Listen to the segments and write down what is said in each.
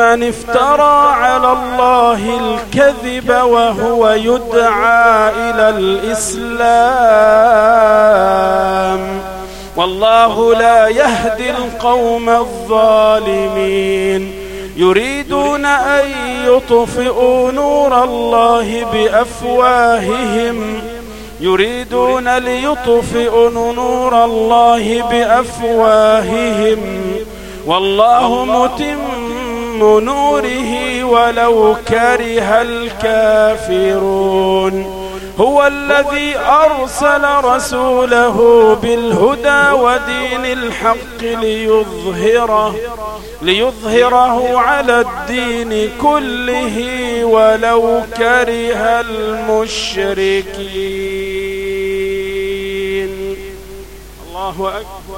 افترى على الله الكذب وهو يدعى إلى الإسلام. والله لا يهدي القوم الظالمين. يريدون أن يطفئوا نور الله بأفواههم. يريدون ليطفئوا نور الله بأفواههم. والله متم نوره ولو كره الكافرون. هو الذي أرسل رسوله بالهدى ودين الحق ليظهره ليظهره على الدين كله ولو كره المشركين. الله أكبر.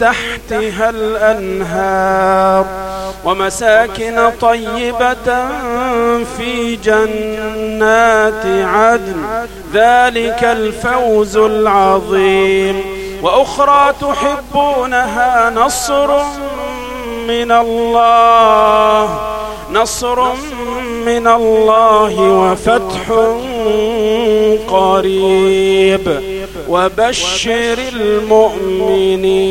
تحتها الأنهار ومساكن طيبة في جنات عدن. ذلك الفوز العظيم. وأخرى تحبونها نصر من الله. نصر من الله وفتح قريب. وبشر المؤمنين.